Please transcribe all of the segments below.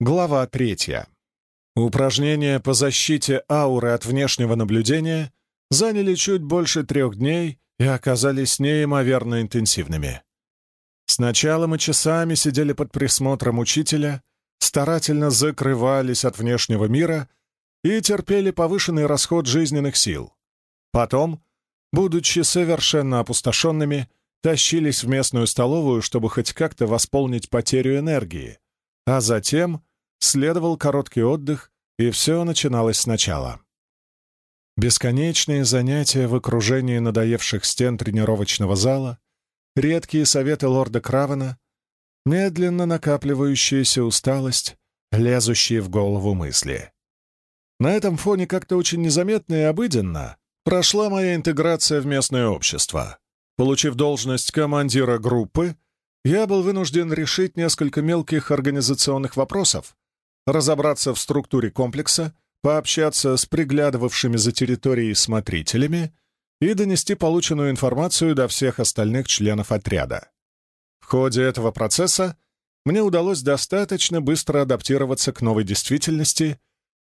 Глава третья. Упражнения по защите ауры от внешнего наблюдения заняли чуть больше трех дней и оказались неимоверно интенсивными. Сначала мы часами сидели под присмотром учителя, старательно закрывались от внешнего мира и терпели повышенный расход жизненных сил. Потом, будучи совершенно опустошенными, тащились в местную столовую, чтобы хоть как-то восполнить потерю энергии, а затем следовал короткий отдых, и все начиналось сначала. Бесконечные занятия в окружении надоевших стен тренировочного зала, редкие советы лорда Кравена, медленно накапливающаяся усталость, лезущие в голову мысли. На этом фоне как-то очень незаметно и обыденно прошла моя интеграция в местное общество. Получив должность командира группы, я был вынужден решить несколько мелких организационных вопросов, разобраться в структуре комплекса, пообщаться с приглядывавшими за территорией смотрителями и донести полученную информацию до всех остальных членов отряда. В ходе этого процесса мне удалось достаточно быстро адаптироваться к новой действительности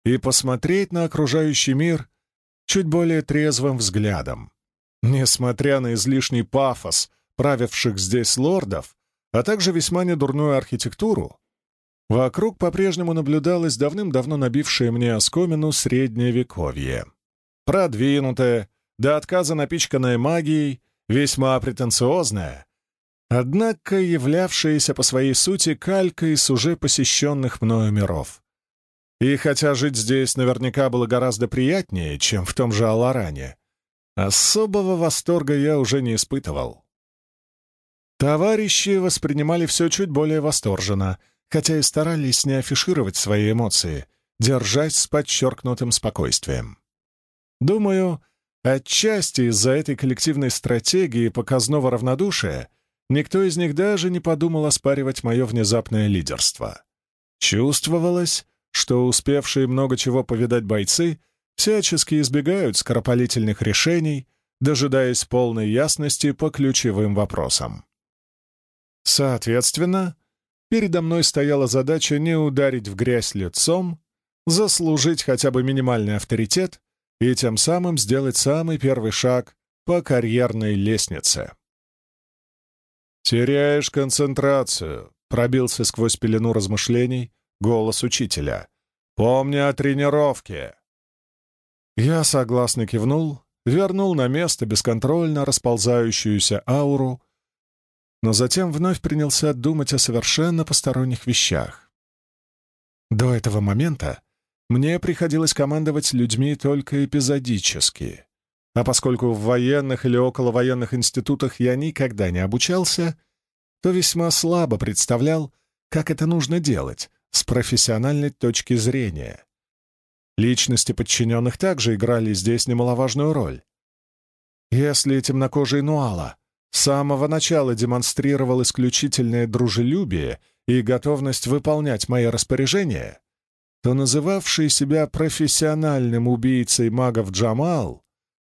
и посмотреть на окружающий мир чуть более трезвым взглядом. Несмотря на излишний пафос правивших здесь лордов, а также весьма недурную архитектуру, вокруг по-прежнему наблюдалось давным-давно набившее мне оскомину средневековье. Продвинутое, до отказа напичканное магией, весьма претенциозное, однако являвшееся по своей сути калькой с уже посещенных мною миров. И хотя жить здесь наверняка было гораздо приятнее, чем в том же Аларане, особого восторга я уже не испытывал. Товарищи воспринимали все чуть более восторженно, хотя и старались не афишировать свои эмоции, держась с подчеркнутым спокойствием. Думаю, отчасти из-за этой коллективной стратегии показного равнодушия никто из них даже не подумал оспаривать мое внезапное лидерство. Чувствовалось, что успевшие много чего повидать бойцы всячески избегают скоропалительных решений, дожидаясь полной ясности по ключевым вопросам. Соответственно, передо мной стояла задача не ударить в грязь лицом, заслужить хотя бы минимальный авторитет и тем самым сделать самый первый шаг по карьерной лестнице. «Теряешь концентрацию», — пробился сквозь пелену размышлений голос учителя. «Помни о тренировке». Я согласно кивнул, вернул на место бесконтрольно расползающуюся ауру, но затем вновь принялся думать о совершенно посторонних вещах. До этого момента мне приходилось командовать людьми только эпизодически, а поскольку в военных или околовоенных институтах я никогда не обучался, то весьма слабо представлял, как это нужно делать с профессиональной точки зрения. Личности подчиненных также играли здесь немаловажную роль. Если темнокожий Нуала с самого начала демонстрировал исключительное дружелюбие и готовность выполнять мои распоряжения, то называвший себя профессиональным убийцей магов Джамал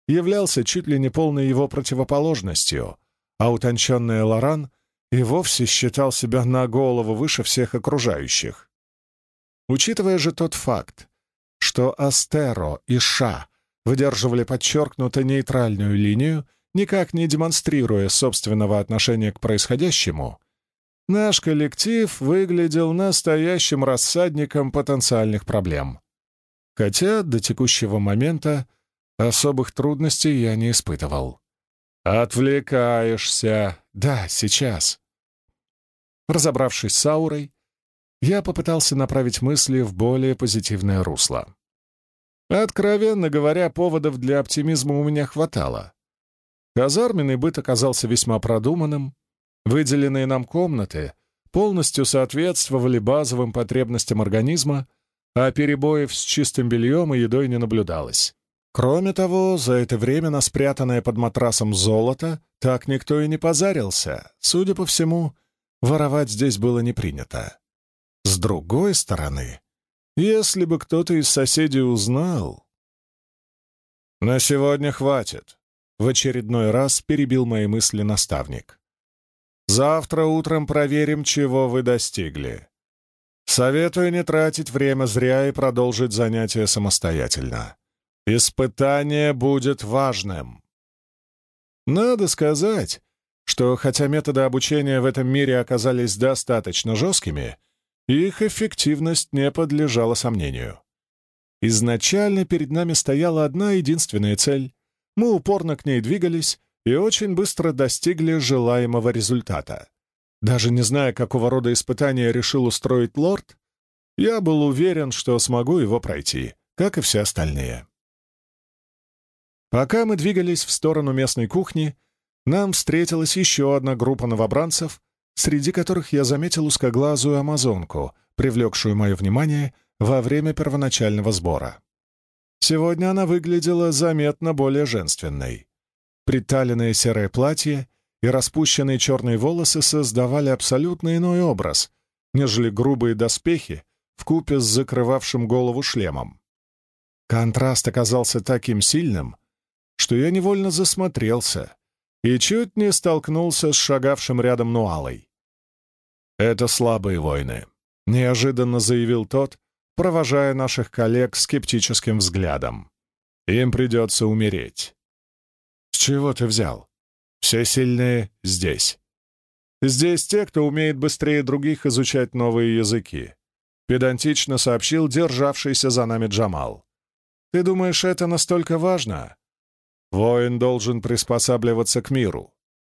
являлся чуть ли не полной его противоположностью, а утонченный Лоран и вовсе считал себя на голову выше всех окружающих. Учитывая же тот факт, что Астеро и Ша выдерживали подчеркнуто нейтральную линию, никак не демонстрируя собственного отношения к происходящему, наш коллектив выглядел настоящим рассадником потенциальных проблем. Хотя до текущего момента особых трудностей я не испытывал. «Отвлекаешься!» «Да, сейчас». Разобравшись с аурой, я попытался направить мысли в более позитивное русло. Откровенно говоря, поводов для оптимизма у меня хватало. Казарменный быт оказался весьма продуманным, выделенные нам комнаты полностью соответствовали базовым потребностям организма, а перебоев с чистым бельем и едой не наблюдалось. Кроме того, за это время на спрятанное под матрасом золото так никто и не позарился. Судя по всему, воровать здесь было не принято. С другой стороны, если бы кто-то из соседей узнал... «На сегодня хватит», — в очередной раз перебил мои мысли наставник. «Завтра утром проверим, чего вы достигли. Советую не тратить время зря и продолжить занятия самостоятельно. Испытание будет важным. Надо сказать, что хотя методы обучения в этом мире оказались достаточно жесткими, их эффективность не подлежала сомнению. Изначально перед нами стояла одна единственная цель. Мы упорно к ней двигались и очень быстро достигли желаемого результата. Даже не зная, какого рода испытания решил устроить лорд, я был уверен, что смогу его пройти, как и все остальные. Пока мы двигались в сторону местной кухни, нам встретилась еще одна группа новобранцев, среди которых я заметил узкоглазую амазонку, привлекшую мое внимание во время первоначального сбора. Сегодня она выглядела заметно более женственной. Приталенное серое платье и распущенные черные волосы создавали абсолютно иной образ, нежели грубые доспехи в купе с закрывавшим голову шлемом. Контраст оказался таким сильным, что я невольно засмотрелся и чуть не столкнулся с шагавшим рядом Нуалой. «Это слабые войны», — неожиданно заявил тот, провожая наших коллег скептическим взглядом. «Им придется умереть». «С чего ты взял?» Все сильные здесь. Здесь те, кто умеет быстрее других изучать новые языки. Педантично сообщил державшийся за нами Джамал. Ты думаешь, это настолько важно? Воин должен приспосабливаться к миру.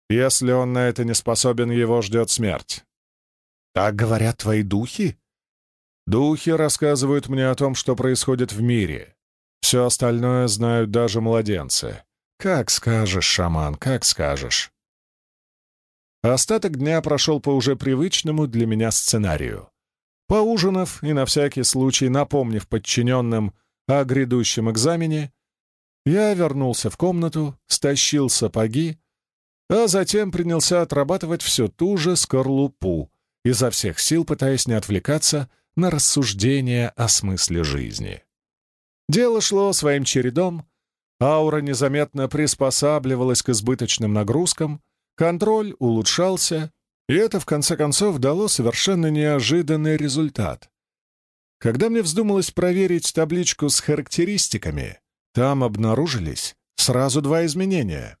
Если он на это не способен, его ждет смерть. Так говорят твои духи? Духи рассказывают мне о том, что происходит в мире. Все остальное знают даже младенцы. «Как скажешь, шаман, как скажешь». Остаток дня прошел по уже привычному для меня сценарию. Поужинав и на всякий случай напомнив подчиненным о грядущем экзамене, я вернулся в комнату, стащил сапоги, а затем принялся отрабатывать всю ту же скорлупу, изо всех сил пытаясь не отвлекаться на рассуждения о смысле жизни. Дело шло своим чередом, Аура незаметно приспосабливалась к избыточным нагрузкам, контроль улучшался, и это, в конце концов, дало совершенно неожиданный результат. Когда мне вздумалось проверить табличку с характеристиками, там обнаружились сразу два изменения.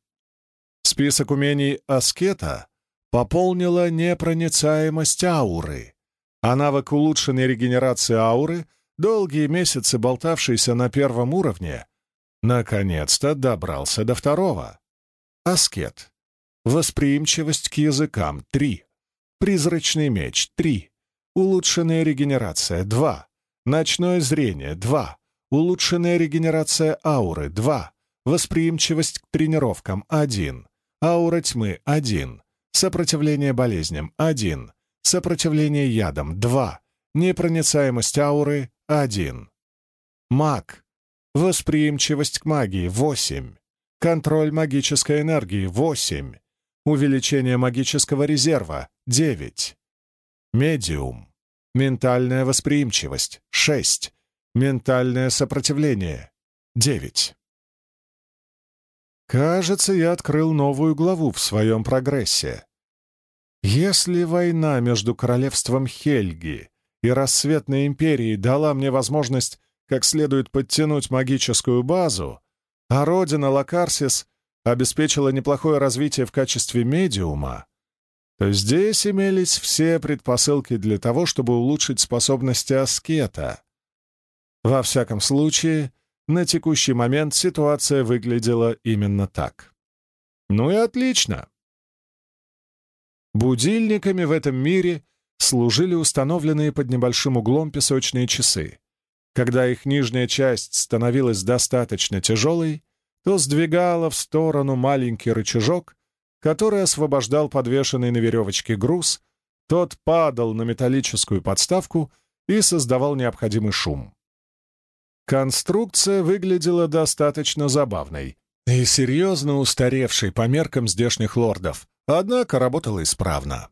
Список умений аскета пополнила непроницаемость ауры, а навык улучшенной регенерации ауры, долгие месяцы болтавшийся на первом уровне, Наконец-то добрался до второго. Аскет. Восприимчивость к языкам — 3. Призрачный меч — 3. Улучшенная регенерация — 2. Ночное зрение — 2. Улучшенная регенерация ауры — 2. Восприимчивость к тренировкам — 1. Аура тьмы — 1. Сопротивление болезням — 1. Сопротивление ядам — 2. Непроницаемость ауры — 1. Маг. Восприимчивость к магии — 8. Контроль магической энергии — 8. Увеличение магического резерва — 9. Медиум. Ментальная восприимчивость — 6. Ментальное сопротивление — 9. Кажется, я открыл новую главу в своем прогрессе. Если война между королевством Хельги и Рассветной империей дала мне возможность как следует подтянуть магическую базу, а родина Лакарсис обеспечила неплохое развитие в качестве медиума, то здесь имелись все предпосылки для того, чтобы улучшить способности аскета. Во всяком случае, на текущий момент ситуация выглядела именно так. Ну и отлично. Будильниками в этом мире служили установленные под небольшим углом песочные часы. Когда их нижняя часть становилась достаточно тяжелой, то сдвигала в сторону маленький рычажок, который освобождал подвешенный на веревочке груз, тот падал на металлическую подставку и создавал необходимый шум. Конструкция выглядела достаточно забавной и серьезно устаревшей по меркам здешних лордов, однако работала исправно.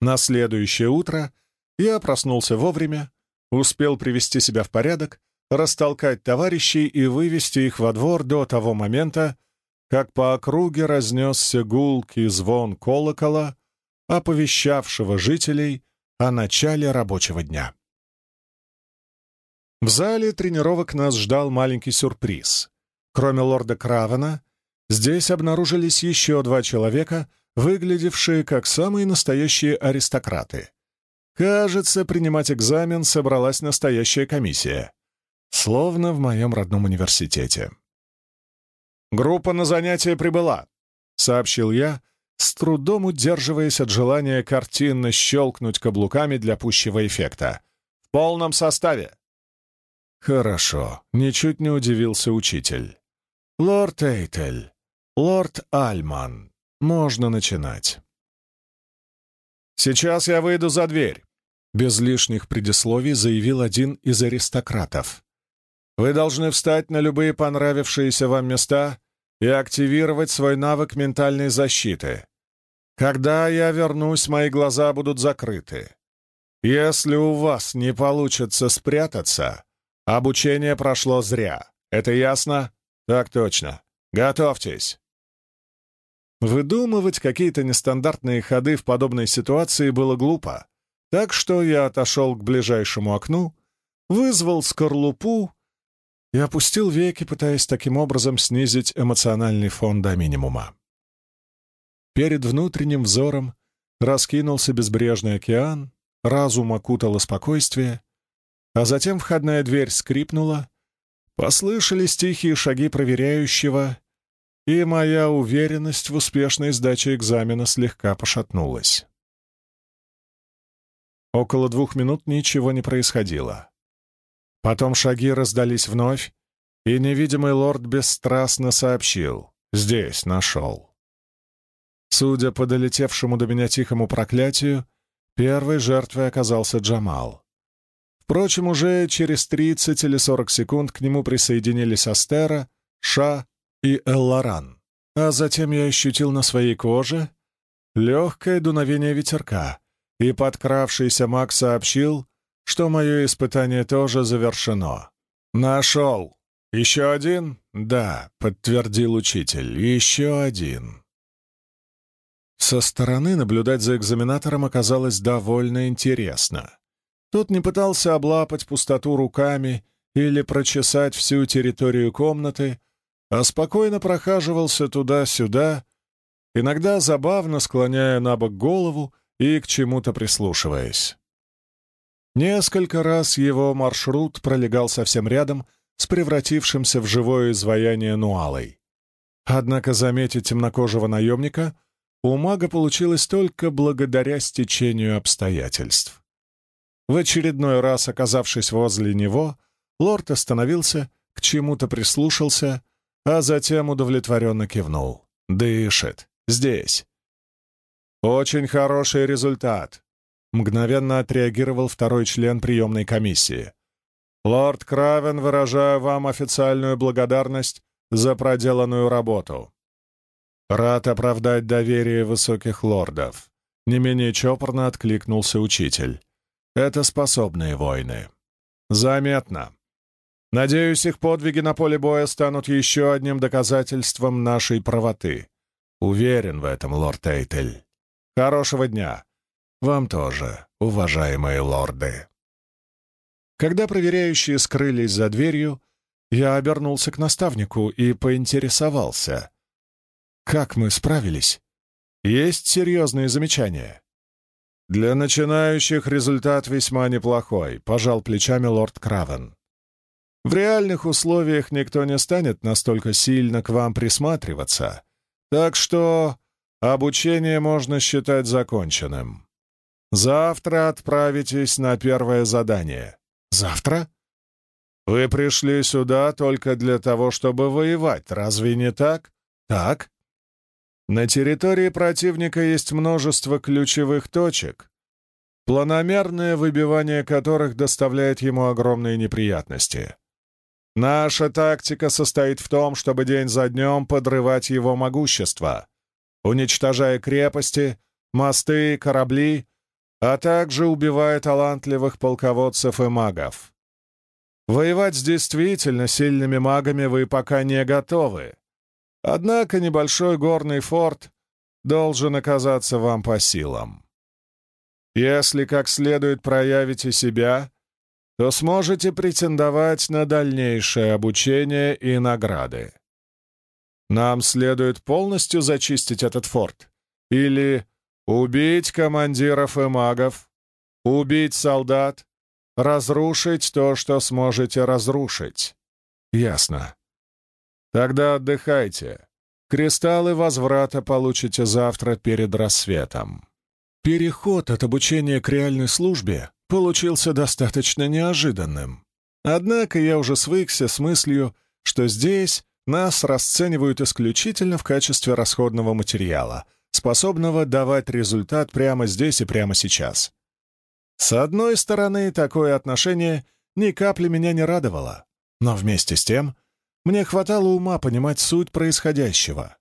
На следующее утро я проснулся вовремя, Успел привести себя в порядок, растолкать товарищей и вывести их во двор до того момента, как по округе разнесся гулкий звон колокола, оповещавшего жителей о начале рабочего дня. В зале тренировок нас ждал маленький сюрприз. Кроме лорда Кравена, здесь обнаружились еще два человека, выглядевшие как самые настоящие аристократы. Кажется, принимать экзамен собралась настоящая комиссия. Словно в моем родном университете. «Группа на занятие прибыла», — сообщил я, с трудом удерживаясь от желания картинно щелкнуть каблуками для пущего эффекта. «В полном составе!» «Хорошо», — ничуть не удивился учитель. «Лорд Эйтель, лорд Альман, можно начинать». «Сейчас я выйду за дверь», — без лишних предисловий заявил один из аристократов. «Вы должны встать на любые понравившиеся вам места и активировать свой навык ментальной защиты. Когда я вернусь, мои глаза будут закрыты. Если у вас не получится спрятаться, обучение прошло зря. Это ясно? Так точно. Готовьтесь. Выдумывать какие-то нестандартные ходы в подобной ситуации было глупо, так что я отошел к ближайшему окну, вызвал скорлупу и опустил веки, пытаясь таким образом снизить эмоциональный фон до минимума. Перед внутренним взором раскинулся безбрежный океан, разум окутало спокойствие, а затем входная дверь скрипнула, послышались тихие шаги проверяющего, и моя уверенность в успешной сдаче экзамена слегка пошатнулась. Около двух минут ничего не происходило. Потом шаги раздались вновь, и невидимый лорд бесстрастно сообщил «Здесь нашел». Судя по долетевшему до меня тихому проклятию, первой жертвой оказался Джамал. Впрочем, уже через 30 или 40 секунд к нему присоединились Астера, Ша и Элларан. А затем я ощутил на своей коже легкое дуновение ветерка, и подкравшийся маг сообщил, что мое испытание тоже завершено. «Нашел! Еще один?» «Да», — подтвердил учитель, — «еще один». Со стороны наблюдать за экзаменатором оказалось довольно интересно. Тот не пытался облапать пустоту руками или прочесать всю территорию комнаты, а спокойно прохаживался туда-сюда, иногда забавно склоняя на бок голову и к чему-то прислушиваясь. Несколько раз его маршрут пролегал совсем рядом с превратившимся в живое изваяние Нуалой. Однако заметить темнокожего наемника — у мага получилось только благодаря стечению обстоятельств. В очередной раз, оказавшись возле него, лорд остановился, к чему-то прислушался, а затем удовлетворенно кивнул. «Дышит. Здесь». «Очень хороший результат», — мгновенно отреагировал второй член приемной комиссии. «Лорд Кравен, выражаю вам официальную благодарность за проделанную работу. Рад оправдать доверие высоких лордов. Не менее чопорно откликнулся учитель. Это способные воины. Заметно. Надеюсь, их подвиги на поле боя станут еще одним доказательством нашей правоты. Уверен в этом, лорд Эйтель. Хорошего дня. Вам тоже, уважаемые лорды. Когда проверяющие скрылись за дверью, я обернулся к наставнику и поинтересовался, как мы справились? Есть серьезные замечания?» «Для начинающих результат весьма неплохой», — пожал плечами лорд Кравен. «В реальных условиях никто не станет настолько сильно к вам присматриваться, так что обучение можно считать законченным. Завтра отправитесь на первое задание». «Завтра?» «Вы пришли сюда только для того, чтобы воевать, разве не так?» «Так», на территории противника есть множество ключевых точек, планомерное выбивание которых доставляет ему огромные неприятности. Наша тактика состоит в том, чтобы день за днем подрывать его могущество, уничтожая крепости, мосты, корабли, а также убивая талантливых полководцев и магов. Воевать с действительно сильными магами вы пока не готовы, Однако небольшой горный форт должен оказаться вам по силам. Если как следует проявите себя, то сможете претендовать на дальнейшее обучение и награды. Нам следует полностью зачистить этот форт. Или убить командиров и магов, убить солдат, разрушить то, что сможете разрушить. Ясно. Тогда отдыхайте. Кристаллы возврата получите завтра перед рассветом. Переход от обучения к реальной службе получился достаточно неожиданным. Однако я уже свыкся с мыслью, что здесь нас расценивают исключительно в качестве расходного материала, способного давать результат прямо здесь и прямо сейчас. С одной стороны, такое отношение ни капли меня не радовало, но вместе с тем мне хватало ума понимать суть происходящего.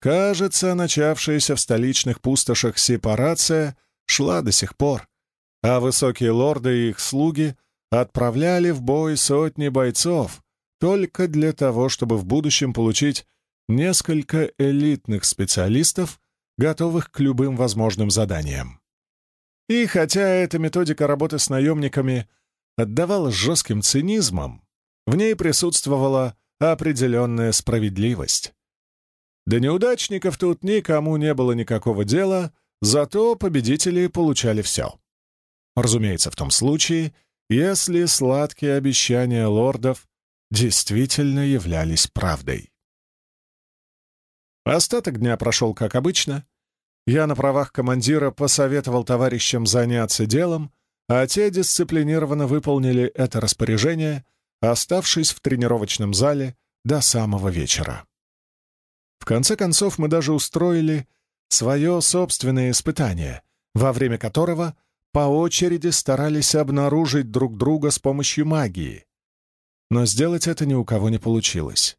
Кажется, начавшаяся в столичных пустошах сепарация шла до сих пор, а высокие лорды и их слуги отправляли в бой сотни бойцов только для того, чтобы в будущем получить несколько элитных специалистов, готовых к любым возможным заданиям. И хотя эта методика работы с наемниками отдавала жестким цинизмом, в ней присутствовала определенная справедливость. До неудачников тут никому не было никакого дела, зато победители получали все. Разумеется, в том случае, если сладкие обещания лордов действительно являлись правдой. Остаток дня прошел как обычно. Я на правах командира посоветовал товарищам заняться делом, а те дисциплинированно выполнили это распоряжение, оставшись в тренировочном зале до самого вечера. В конце концов, мы даже устроили свое собственное испытание, во время которого по очереди старались обнаружить друг друга с помощью магии. Но сделать это ни у кого не получилось.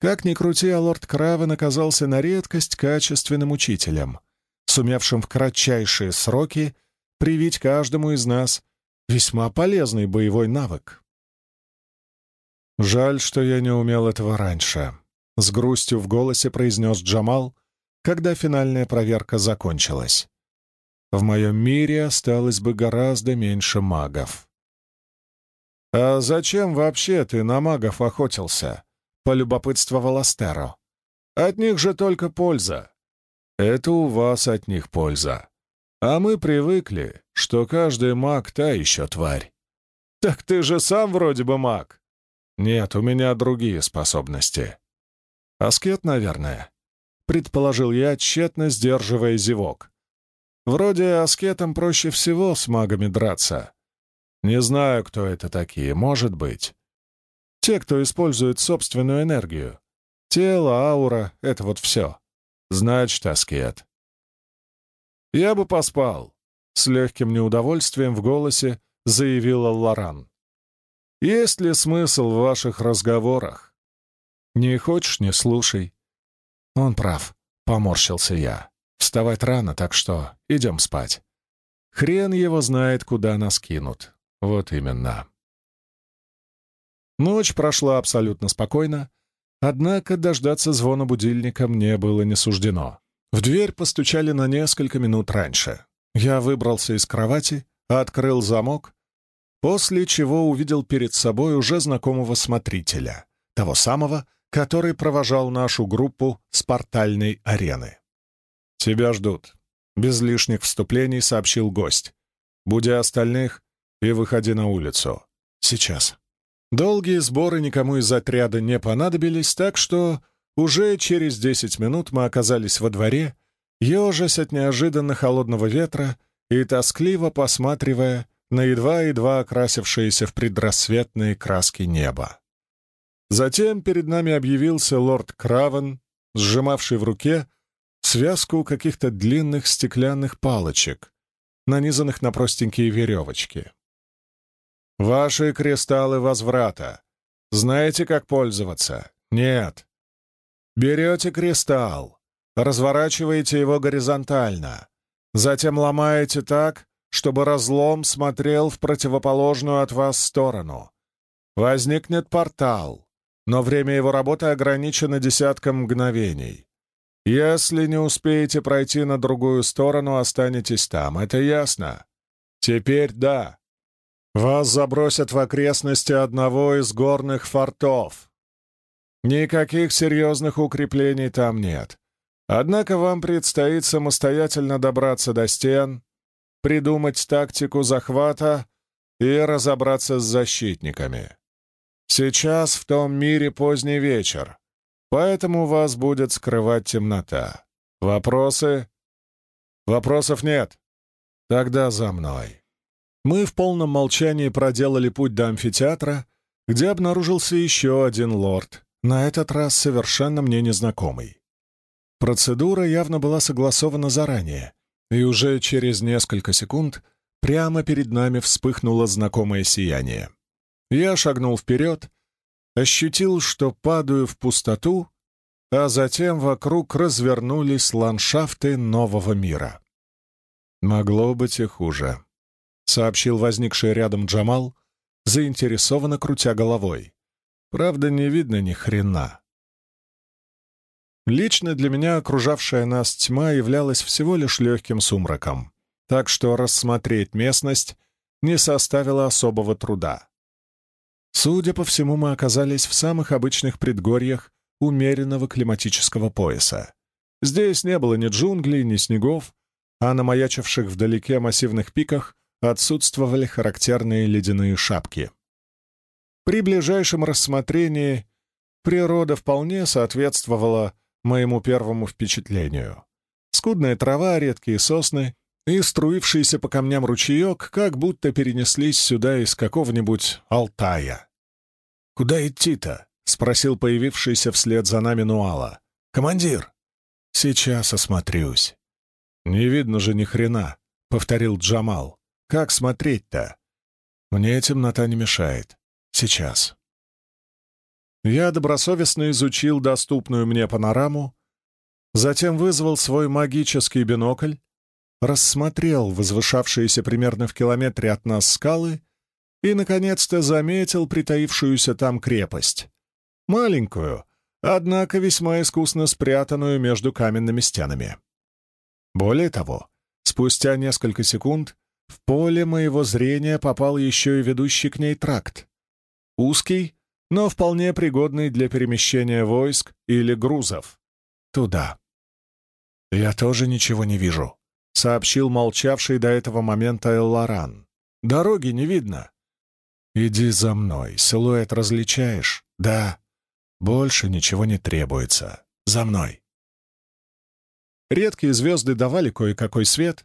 Как ни крути, а лорд Кравен оказался на редкость качественным учителем, сумевшим в кратчайшие сроки привить каждому из нас весьма полезный боевой навык. «Жаль, что я не умел этого раньше», — с грустью в голосе произнес Джамал, когда финальная проверка закончилась в моем мире осталось бы гораздо меньше магов. «А зачем вообще ты на магов охотился?» — полюбопытствовал Астеро. «От них же только польза. Это у вас от них польза. А мы привыкли, что каждый маг — та еще тварь. Так ты же сам вроде бы маг. Нет, у меня другие способности. Аскет, наверное», — предположил я, тщетно сдерживая зевок. Вроде аскетам проще всего с магами драться. Не знаю, кто это такие, может быть. Те, кто использует собственную энергию. Тело, аура — это вот все. Значит, аскет. Я бы поспал. С легким неудовольствием в голосе заявила Лоран. Есть ли смысл в ваших разговорах? Не хочешь — не слушай. Он прав, — поморщился я. Вставать рано, так что идем спать. Хрен его знает, куда нас кинут. Вот именно. Ночь прошла абсолютно спокойно, однако дождаться звона будильника мне было не суждено. В дверь постучали на несколько минут раньше. Я выбрался из кровати, открыл замок, после чего увидел перед собой уже знакомого смотрителя, того самого, который провожал нашу группу с портальной арены. «Тебя ждут», — без лишних вступлений сообщил гость. «Буди остальных и выходи на улицу. Сейчас». Долгие сборы никому из отряда не понадобились, так что уже через десять минут мы оказались во дворе, ежась от неожиданно холодного ветра и тоскливо посматривая на едва-едва окрасившееся в предрассветные краски небо. Затем перед нами объявился лорд Кравен, сжимавший в руке связку каких-то длинных стеклянных палочек, нанизанных на простенькие веревочки. «Ваши кристаллы возврата. Знаете, как пользоваться? Нет. Берете кристалл, разворачиваете его горизонтально, затем ломаете так, чтобы разлом смотрел в противоположную от вас сторону. Возникнет портал, но время его работы ограничено десятком мгновений. Если не успеете пройти на другую сторону, останетесь там. Это ясно? Теперь да. Вас забросят в окрестности одного из горных фортов. Никаких серьезных укреплений там нет. Однако вам предстоит самостоятельно добраться до стен, придумать тактику захвата и разобраться с защитниками. Сейчас в том мире поздний вечер, поэтому вас будет скрывать темнота. Вопросы? Вопросов нет? Тогда за мной. Мы в полном молчании проделали путь до амфитеатра, где обнаружился еще один лорд, на этот раз совершенно мне незнакомый. Процедура явно была согласована заранее, и уже через несколько секунд прямо перед нами вспыхнуло знакомое сияние. Я шагнул вперед, ощутил, что падаю в пустоту, а затем вокруг развернулись ландшафты нового мира. Могло быть и хуже. — сообщил возникший рядом Джамал, заинтересованно крутя головой. «Правда, не видно ни хрена». Лично для меня окружавшая нас тьма являлась всего лишь легким сумраком, так что рассмотреть местность не составило особого труда. Судя по всему, мы оказались в самых обычных предгорьях умеренного климатического пояса. Здесь не было ни джунглей, ни снегов, а на маячивших вдалеке массивных пиках отсутствовали характерные ледяные шапки. При ближайшем рассмотрении природа вполне соответствовала моему первому впечатлению. Скудная трава, редкие сосны и струившийся по камням ручеек как будто перенеслись сюда из какого-нибудь Алтая. «Куда идти-то?» — спросил появившийся вслед за нами Нуала. «Командир!» «Сейчас осмотрюсь». «Не видно же ни хрена», — повторил Джамал. Как смотреть-то? Мне темнота не мешает. Сейчас. Я добросовестно изучил доступную мне панораму, затем вызвал свой магический бинокль, рассмотрел возвышавшиеся примерно в километре от нас скалы и, наконец-то, заметил притаившуюся там крепость. Маленькую, однако весьма искусно спрятанную между каменными стенами. Более того, спустя несколько секунд в поле моего зрения попал еще и ведущий к ней тракт. Узкий, но вполне пригодный для перемещения войск или грузов. Туда. «Я тоже ничего не вижу», — сообщил молчавший до этого момента Элларан. «Дороги не видно». «Иди за мной. Силуэт различаешь?» «Да. Больше ничего не требуется. За мной». Редкие звезды давали кое-какой свет,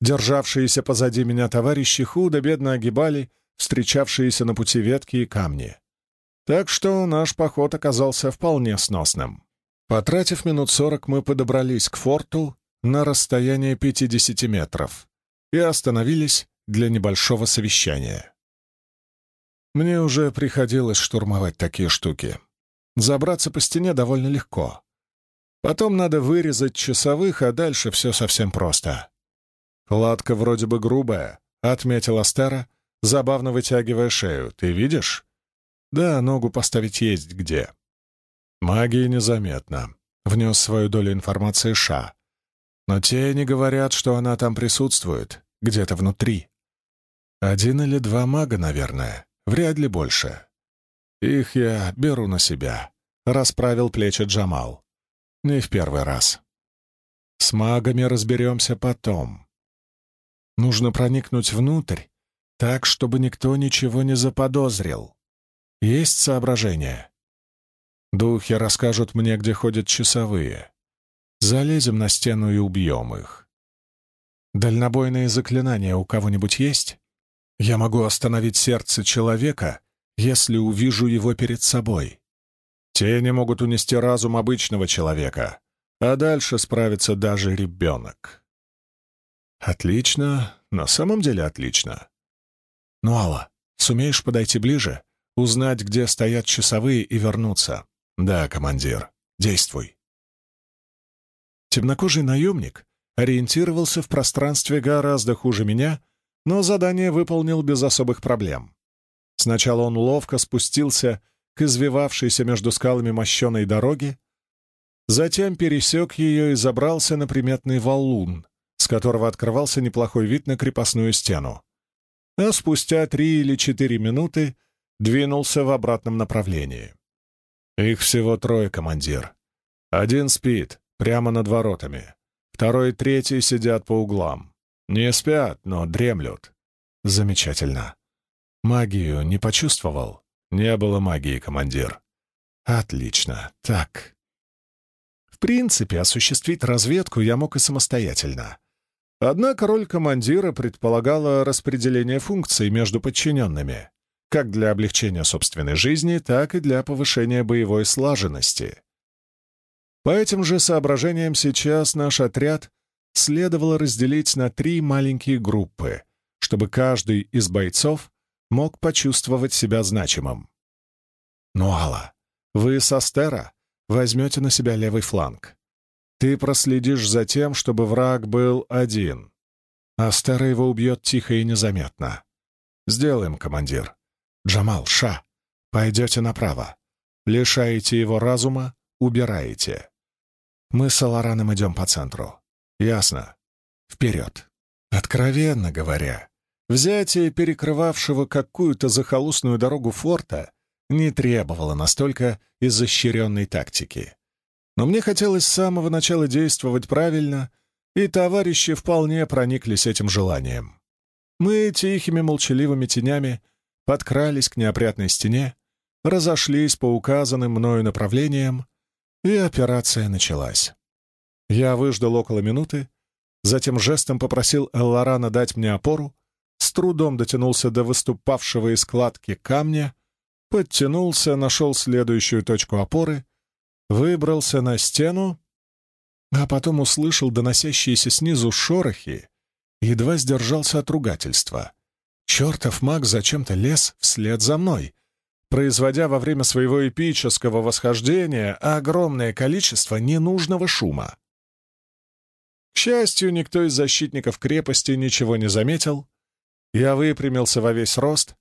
Державшиеся позади меня товарищи худо-бедно огибали встречавшиеся на пути ветки и камни. Так что наш поход оказался вполне сносным. Потратив минут сорок, мы подобрались к форту на расстояние 50 метров и остановились для небольшого совещания. Мне уже приходилось штурмовать такие штуки. Забраться по стене довольно легко. Потом надо вырезать часовых, а дальше все совсем просто. «Кладка вроде бы грубая», — отметила Стара, забавно вытягивая шею. «Ты видишь?» «Да, ногу поставить есть где». «Магия незаметна», — внес свою долю информации Ша. «Но те не говорят, что она там присутствует, где-то внутри. Один или два мага, наверное, вряд ли больше. Их я беру на себя», — расправил плечи Джамал. «Не в первый раз. С магами разберемся потом. Нужно проникнуть внутрь, так, чтобы никто ничего не заподозрил. Есть соображения? Духи расскажут мне, где ходят часовые. Залезем на стену и убьем их. Дальнобойные заклинания у кого-нибудь есть? Я могу остановить сердце человека, если увижу его перед собой. Тени могут унести разум обычного человека, а дальше справится даже ребенок. «Отлично, на самом деле отлично. Ну, Алла, сумеешь подойти ближе, узнать, где стоят часовые и вернуться?» «Да, командир, действуй». Темнокожий наемник ориентировался в пространстве гораздо хуже меня, но задание выполнил без особых проблем. Сначала он ловко спустился к извивавшейся между скалами мощеной дороге, затем пересек ее и забрался на приметный валун, с которого открывался неплохой вид на крепостную стену. а спустя три или четыре минуты двинулся в обратном направлении. Их всего трое, командир. Один спит, прямо над воротами. Второй и третий сидят по углам. Не спят, но дремлют. Замечательно. Магию не почувствовал? Не было магии, командир. Отлично. Так. В принципе, осуществить разведку я мог и самостоятельно. Однако роль командира предполагала распределение функций между подчиненными, как для облегчения собственной жизни, так и для повышения боевой слаженности. По этим же соображениям сейчас наш отряд следовало разделить на три маленькие группы, чтобы каждый из бойцов мог почувствовать себя значимым. «Ну, Алла, вы со Стера возьмете на себя левый фланг. Ты проследишь за тем, чтобы враг был один. А Стера его убьет тихо и незаметно. Сделаем, командир. Джамал, Ша, пойдете направо. Лишаете его разума, убираете. Мы с Алараном идем по центру. Ясно. Вперед. Откровенно говоря, взятие перекрывавшего какую-то захолустную дорогу форта не требовало настолько изощренной тактики. Но мне хотелось с самого начала действовать правильно, и товарищи вполне прониклись этим желанием. Мы тихими молчаливыми тенями подкрались к неопрятной стене, разошлись по указанным мною направлениям, и операция началась. Я выждал около минуты, затем жестом попросил Эллорана дать мне опору, с трудом дотянулся до выступавшего из складки камня подтянулся, нашел следующую точку опоры, выбрался на стену, а потом услышал доносящиеся снизу шорохи, едва сдержался от ругательства. Чертов маг зачем-то лез вслед за мной, производя во время своего эпического восхождения огромное количество ненужного шума. К счастью, никто из защитников крепости ничего не заметил. Я выпрямился во весь рост,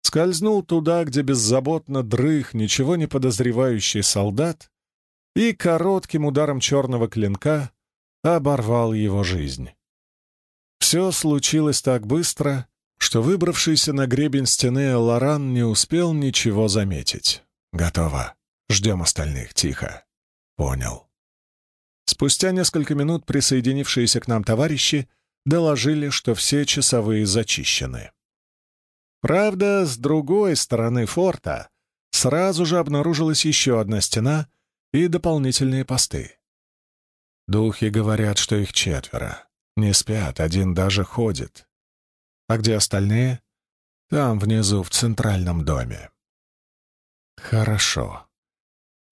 скользнул туда, где беззаботно дрых ничего не подозревающий солдат, и коротким ударом черного клинка оборвал его жизнь. Все случилось так быстро, что выбравшийся на гребень стены Лоран не успел ничего заметить. «Готово. Ждем остальных. Тихо». «Понял». Спустя несколько минут присоединившиеся к нам товарищи доложили, что все часовые зачищены. Правда, с другой стороны форта сразу же обнаружилась еще одна стена и дополнительные посты. Духи говорят, что их четверо. Не спят, один даже ходит. А где остальные? Там, внизу, в центральном доме. Хорошо.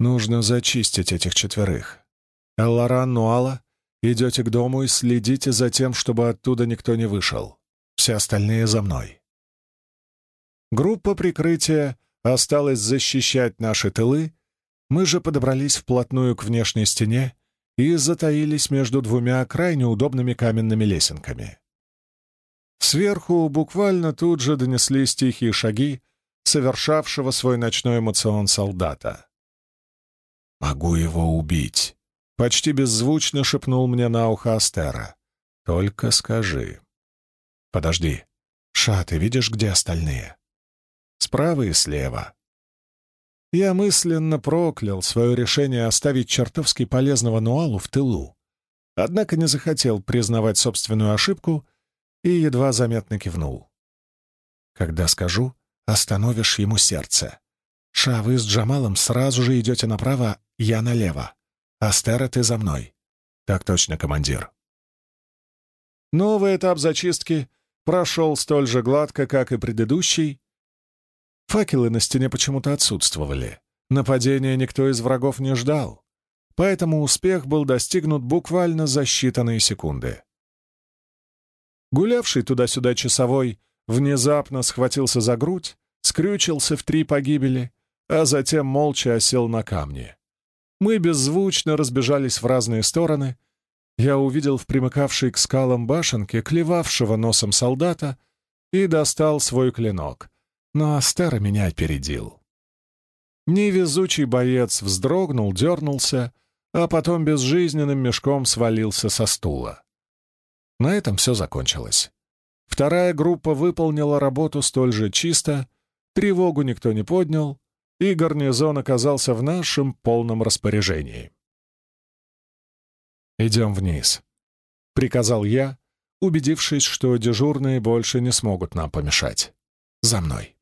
Нужно зачистить этих четверых. Элларан, Нуала, идете к дому и следите за тем, чтобы оттуда никто не вышел. Все остальные за мной. Группа прикрытия осталась защищать наши тылы, мы же подобрались вплотную к внешней стене и затаились между двумя крайне удобными каменными лесенками. Сверху буквально тут же донеслись тихие шаги совершавшего свой ночной эмоцион солдата. «Могу его убить», — почти беззвучно шепнул мне на ухо Астера. «Только скажи». «Подожди. Ша, ты видишь, где остальные?» справа и слева. Я мысленно проклял свое решение оставить чертовски полезного Нуалу в тылу, однако не захотел признавать собственную ошибку и едва заметно кивнул. «Когда скажу, остановишь ему сердце. Ша, вы с Джамалом сразу же идете направо, я налево. Астера, ты за мной». «Так точно, командир». Новый этап зачистки прошел столь же гладко, как и предыдущий, Факелы на стене почему-то отсутствовали. Нападения никто из врагов не ждал. Поэтому успех был достигнут буквально за считанные секунды. Гулявший туда-сюда часовой внезапно схватился за грудь, скрючился в три погибели, а затем молча осел на камни. Мы беззвучно разбежались в разные стороны. Я увидел в примыкавшей к скалам башенке клевавшего носом солдата и достал свой клинок — но Астера меня опередил. Невезучий боец вздрогнул, дернулся, а потом безжизненным мешком свалился со стула. На этом все закончилось. Вторая группа выполнила работу столь же чисто, тревогу никто не поднял, и гарнизон оказался в нашем полном распоряжении. «Идем вниз», — приказал я, убедившись, что дежурные больше не смогут нам помешать. «За мной».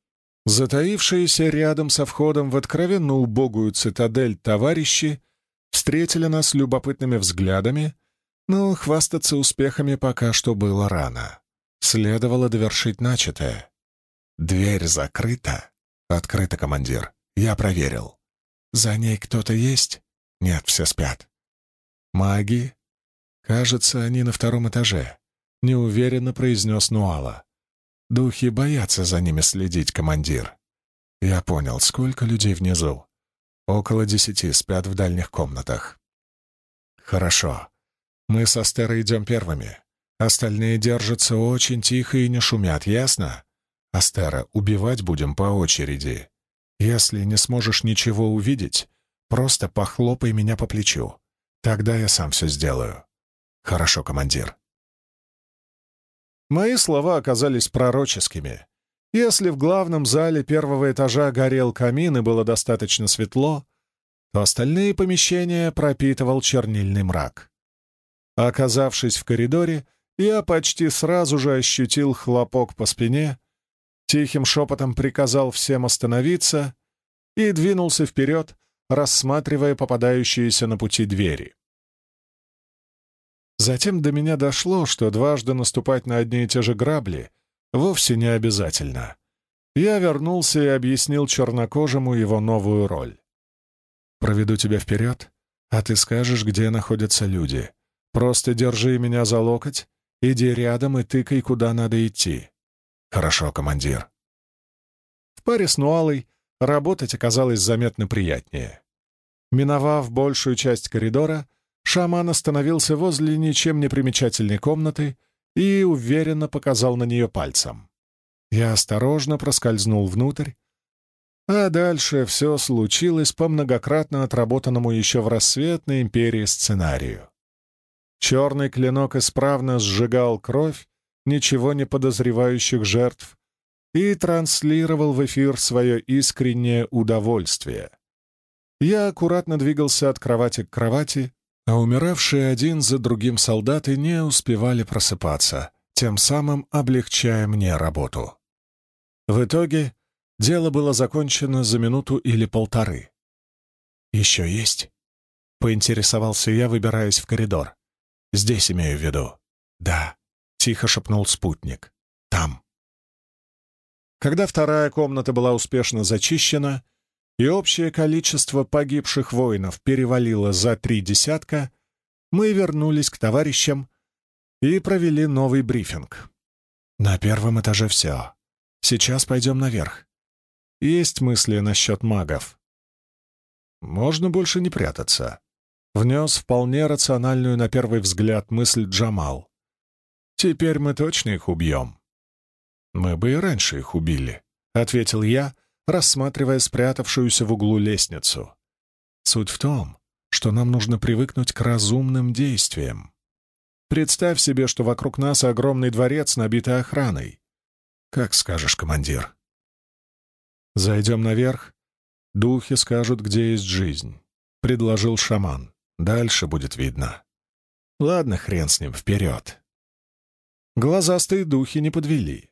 Затаившиеся рядом со входом в откровенно убогую цитадель товарищи встретили нас любопытными взглядами, но хвастаться успехами пока что было рано. Следовало довершить начатое. «Дверь закрыта?» «Открыта, командир. Я проверил. За ней кто-то есть?» «Нет, все спят». «Маги?» «Кажется, они на втором этаже», — неуверенно произнес Нуала. Духи боятся за ними следить, командир. Я понял, сколько людей внизу. Около десяти спят в дальних комнатах. Хорошо. Мы со Стерой идем первыми. Остальные держатся очень тихо и не шумят, ясно? Астера, убивать будем по очереди. Если не сможешь ничего увидеть, просто похлопай меня по плечу. Тогда я сам все сделаю. Хорошо, командир. Мои слова оказались пророческими. Если в главном зале первого этажа горел камин и было достаточно светло, то остальные помещения пропитывал чернильный мрак. Оказавшись в коридоре, я почти сразу же ощутил хлопок по спине, тихим шепотом приказал всем остановиться и двинулся вперед, рассматривая попадающиеся на пути двери. Затем до меня дошло, что дважды наступать на одни и те же грабли вовсе не обязательно. Я вернулся и объяснил чернокожему его новую роль. «Проведу тебя вперед, а ты скажешь, где находятся люди. Просто держи меня за локоть, иди рядом и тыкай, куда надо идти». «Хорошо, командир». В паре с Нуалой работать оказалось заметно приятнее. Миновав большую часть коридора, Шаман остановился возле ничем не примечательной комнаты и уверенно показал на нее пальцем. Я осторожно проскользнул внутрь, а дальше все случилось по многократно отработанному еще в рассветной империи сценарию. Черный клинок исправно сжигал кровь ничего не подозревающих жертв и транслировал в эфир свое искреннее удовольствие. Я аккуратно двигался от кровати к кровати, а умиравшие один за другим солдаты не успевали просыпаться, тем самым облегчая мне работу. В итоге дело было закончено за минуту или полторы. «Еще есть?» — поинтересовался я, выбираясь в коридор. «Здесь имею в виду». «Да», — тихо шепнул спутник. «Там». Когда вторая комната была успешно зачищена, и общее количество погибших воинов перевалило за три десятка, мы вернулись к товарищам и провели новый брифинг. На первом этаже все. Сейчас пойдем наверх. Есть мысли насчет магов. Можно больше не прятаться. Внес вполне рациональную на первый взгляд мысль Джамал. Теперь мы точно их убьем. Мы бы и раньше их убили, — ответил я, рассматривая спрятавшуюся в углу лестницу. Суть в том, что нам нужно привыкнуть к разумным действиям. Представь себе, что вокруг нас огромный дворец, набитый охраной. Как скажешь, командир. Зайдем наверх. Духи скажут, где есть жизнь, — предложил шаман. Дальше будет видно. Ладно, хрен с ним, вперед. Глазастые духи не подвели.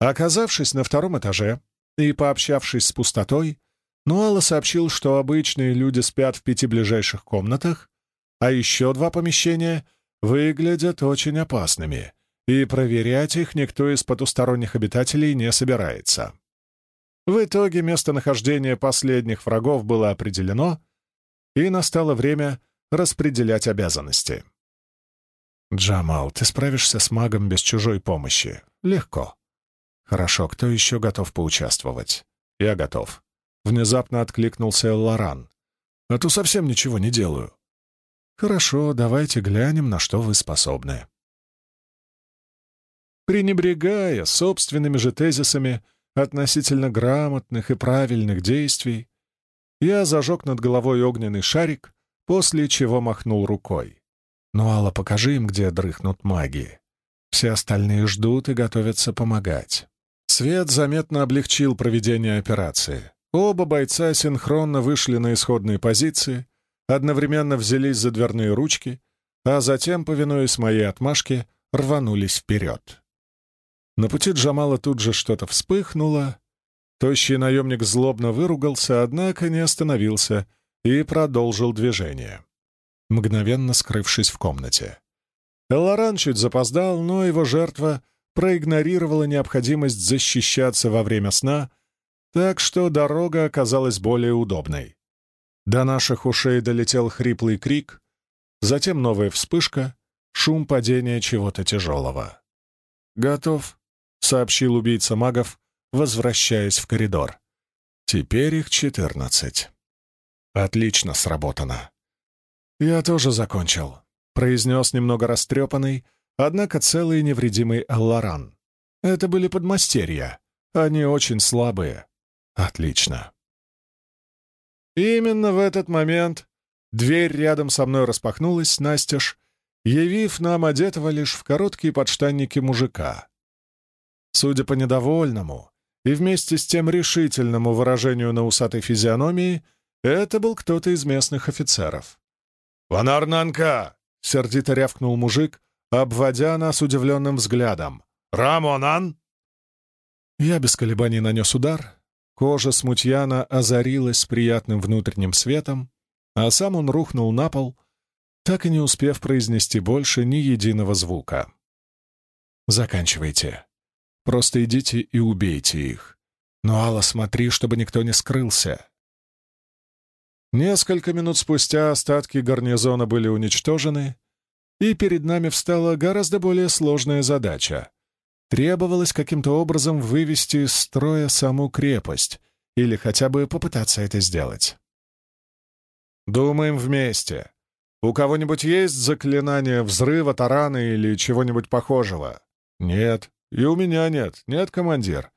Оказавшись на втором этаже, и, пообщавшись с пустотой, Нуала сообщил, что обычные люди спят в пяти ближайших комнатах, а еще два помещения выглядят очень опасными, и проверять их никто из потусторонних обитателей не собирается. В итоге местонахождение последних врагов было определено, и настало время распределять обязанности. «Джамал, ты справишься с магом без чужой помощи. Легко. «Хорошо, кто еще готов поучаствовать?» «Я готов». Внезапно откликнулся Лоран. «А то совсем ничего не делаю». «Хорошо, давайте глянем, на что вы способны». Пренебрегая собственными же тезисами относительно грамотных и правильных действий, я зажег над головой огненный шарик, после чего махнул рукой. «Ну, Алла, покажи им, где дрыхнут маги. Все остальные ждут и готовятся помогать. Свет заметно облегчил проведение операции. Оба бойца синхронно вышли на исходные позиции, одновременно взялись за дверные ручки, а затем, повинуясь моей отмашке, рванулись вперед. На пути Джамала тут же что-то вспыхнуло. Тощий наемник злобно выругался, однако не остановился и продолжил движение, мгновенно скрывшись в комнате. Элоран чуть запоздал, но его жертва проигнорировала необходимость защищаться во время сна, так что дорога оказалась более удобной. До наших ушей долетел хриплый крик, затем новая вспышка, шум падения чего-то тяжелого. «Готов», — сообщил убийца магов, возвращаясь в коридор. «Теперь их четырнадцать». «Отлично сработано». «Я тоже закончил», — произнес немного растрепанный, однако целый и невредимый Алларан. «Это были подмастерья. Они очень слабые». «Отлично». Именно в этот момент дверь рядом со мной распахнулась настежь, явив нам одетого лишь в короткие подштанники мужика. Судя по недовольному и вместе с тем решительному выражению на усатой физиономии, это был кто-то из местных офицеров. «Ванарнанка!» — сердито рявкнул мужик, обводя нас удивленным взглядом. «Рамонан!» Я без колебаний нанес удар. Кожа смутьяна озарилась приятным внутренним светом, а сам он рухнул на пол, так и не успев произнести больше ни единого звука. «Заканчивайте. Просто идите и убейте их. Но, Алла, смотри, чтобы никто не скрылся». Несколько минут спустя остатки гарнизона были уничтожены, и перед нами встала гораздо более сложная задача. Требовалось каким-то образом вывести из строя саму крепость или хотя бы попытаться это сделать. «Думаем вместе», у кого-нибудь есть заклинание взрыва, тарана или чего-нибудь похожего? Нет. И у меня нет. Нет, командир.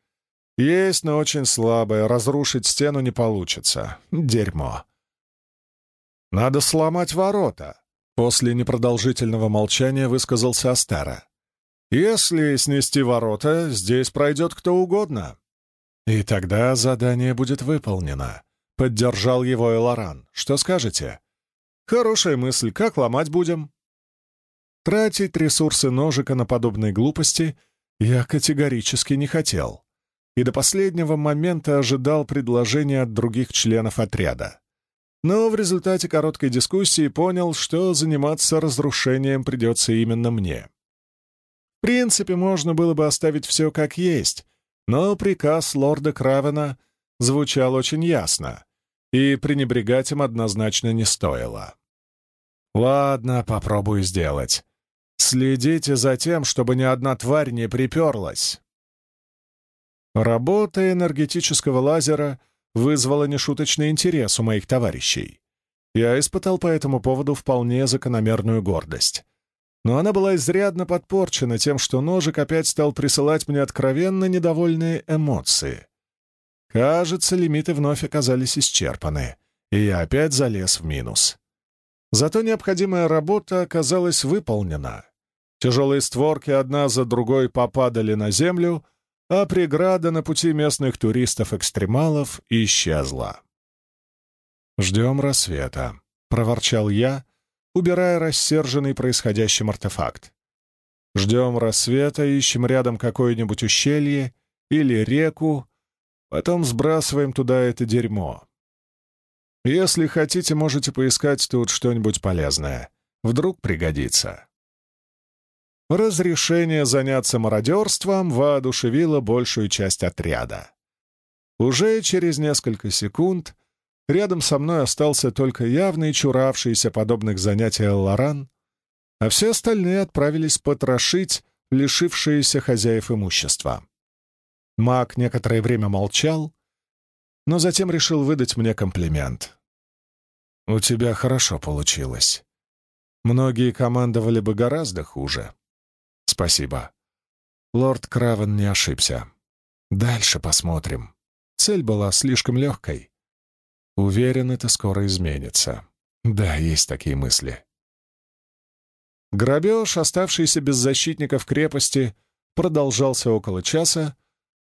Есть, но очень слабое. Разрушить стену не получится. Дерьмо. Надо сломать ворота. После непродолжительного молчания высказался Астара. Если снести ворота, здесь пройдет кто угодно. И тогда задание будет выполнено. Поддержал его Элоран. Что скажете? Хорошая мысль, как ломать будем? Тратить ресурсы ножика на подобные глупости я категорически не хотел и до последнего момента ожидал предложения от других членов отряда. Но в результате короткой дискуссии понял, что заниматься разрушением придется именно мне. В принципе, можно было бы оставить все как есть, но приказ лорда Кравена звучал очень ясно и пренебрегать им однозначно не стоило. «Ладно, попробую сделать. Следите за тем, чтобы ни одна тварь не приперлась». Работа энергетического лазера вызвала нешуточный интерес у моих товарищей. Я испытал по этому поводу вполне закономерную гордость. Но она была изрядно подпорчена тем, что ножик опять стал присылать мне откровенно недовольные эмоции. Кажется, лимиты вновь оказались исчерпаны, и я опять залез в минус. Зато необходимая работа оказалась выполнена. Тяжелые створки одна за другой попадали на землю, а преграда на пути местных туристов-экстремалов исчезла. «Ждем рассвета», — проворчал я, убирая рассерженный происходящим артефакт. «Ждем рассвета, ищем рядом какое-нибудь ущелье или реку, Потом сбрасываем туда это дерьмо. Если хотите, можете поискать тут что-нибудь полезное. Вдруг пригодится. Разрешение заняться мародерством воодушевило большую часть отряда. Уже через несколько секунд рядом со мной остался только явный чуравшийся подобных занятий Лоран, а все остальные отправились потрошить лишившиеся хозяев имущества. Маг некоторое время молчал, но затем решил выдать мне комплимент. «У тебя хорошо получилось. Многие командовали бы гораздо хуже. Спасибо. Лорд Кравен не ошибся. Дальше посмотрим. Цель была слишком легкой. Уверен, это скоро изменится. Да, есть такие мысли. Грабеж, оставшийся без защитников крепости, продолжался около часа,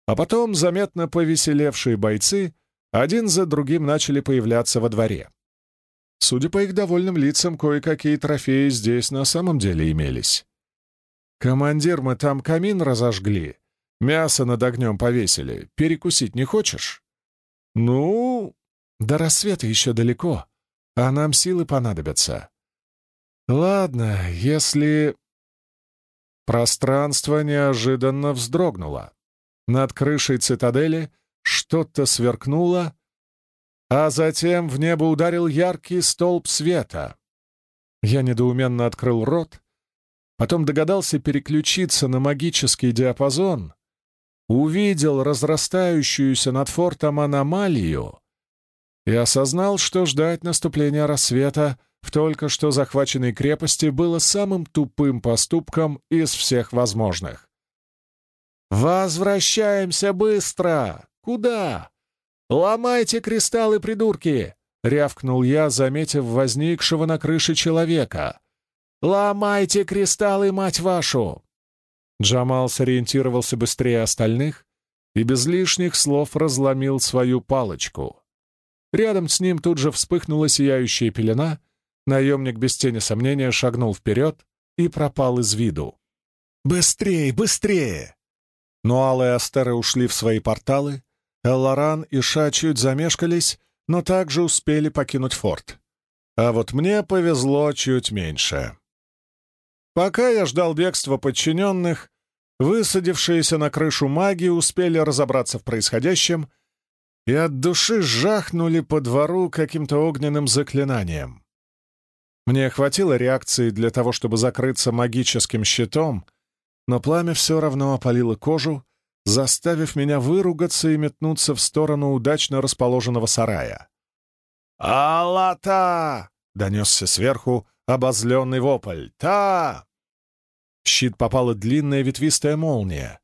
а потом заметно повеселевшие бойцы один за другим начали появляться во дворе. Судя по их довольным лицам, кое-какие трофеи здесь на самом деле имелись. «Командир, мы там камин разожгли, мясо над огнем повесили. Перекусить не хочешь?» «Ну, до рассвета еще далеко, а нам силы понадобятся». «Ладно, если...» Пространство неожиданно вздрогнуло. Над крышей цитадели что-то сверкнуло, а затем в небо ударил яркий столб света. Я недоуменно открыл рот, потом догадался переключиться на магический диапазон, увидел разрастающуюся над фортом аномалию и осознал, что ждать наступления рассвета в только что захваченной крепости было самым тупым поступком из всех возможных. «Возвращаемся быстро! Куда? Ломайте кристаллы, придурки!» — рявкнул я, заметив возникшего на крыше человека. «Ломайте кристаллы, мать вашу!» Джамал сориентировался быстрее остальных и без лишних слов разломил свою палочку. Рядом с ним тут же вспыхнула сияющая пелена, наемник без тени сомнения шагнул вперед и пропал из виду. «Быстрее, быстрее!» Нуал и Астеры ушли в свои порталы, Элларан и Ша чуть замешкались, но также успели покинуть форт. А вот мне повезло чуть меньше. Пока я ждал бегства подчиненных, высадившиеся на крышу маги успели разобраться в происходящем и от души жахнули по двору каким-то огненным заклинанием. Мне хватило реакции для того, чтобы закрыться магическим щитом — но пламя все равно опалило кожу, заставив меня выругаться и метнуться в сторону удачно расположенного сарая. «Алата!» — донесся сверху обозленный вопль. «Та!» В щит попала длинная ветвистая молния.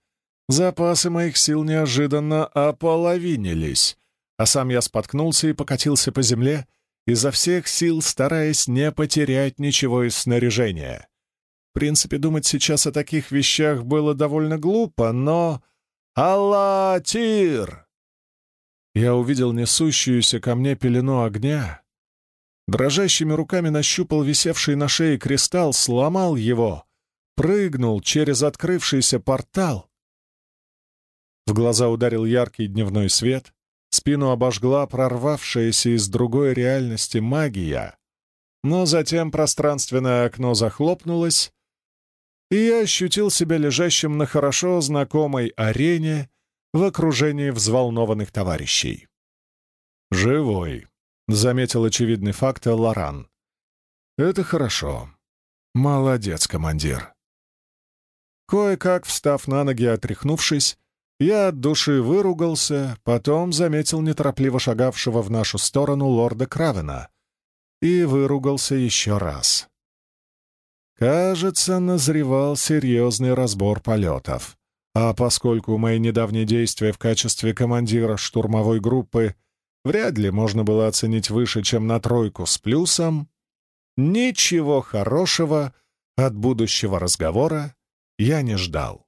Запасы моих сил неожиданно ополовинились, а сам я споткнулся и покатился по земле, изо всех сил стараясь не потерять ничего из снаряжения принципе, думать сейчас о таких вещах было довольно глупо, но... «Алла, Тир!» Я увидел несущуюся ко мне пелену огня, дрожащими руками нащупал висевший на шее кристалл, сломал его, прыгнул через открывшийся портал. В глаза ударил яркий дневной свет, спину обожгла прорвавшаяся из другой реальности магия, но затем пространственное окно захлопнулось, и я ощутил себя лежащим на хорошо знакомой арене в окружении взволнованных товарищей. «Живой», — заметил очевидный факт Лоран. «Это хорошо. Молодец, командир». Кое-как, встав на ноги, отряхнувшись, я от души выругался, потом заметил неторопливо шагавшего в нашу сторону лорда Кравена и выругался еще раз. Кажется, назревал серьезный разбор полетов. А поскольку мои недавние действия в качестве командира штурмовой группы вряд ли можно было оценить выше, чем на тройку с плюсом, ничего хорошего от будущего разговора я не ждал.